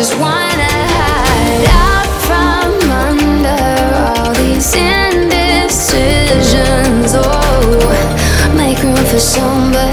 just wanna hide out from under all these indecisions. Oh, make room for somebody.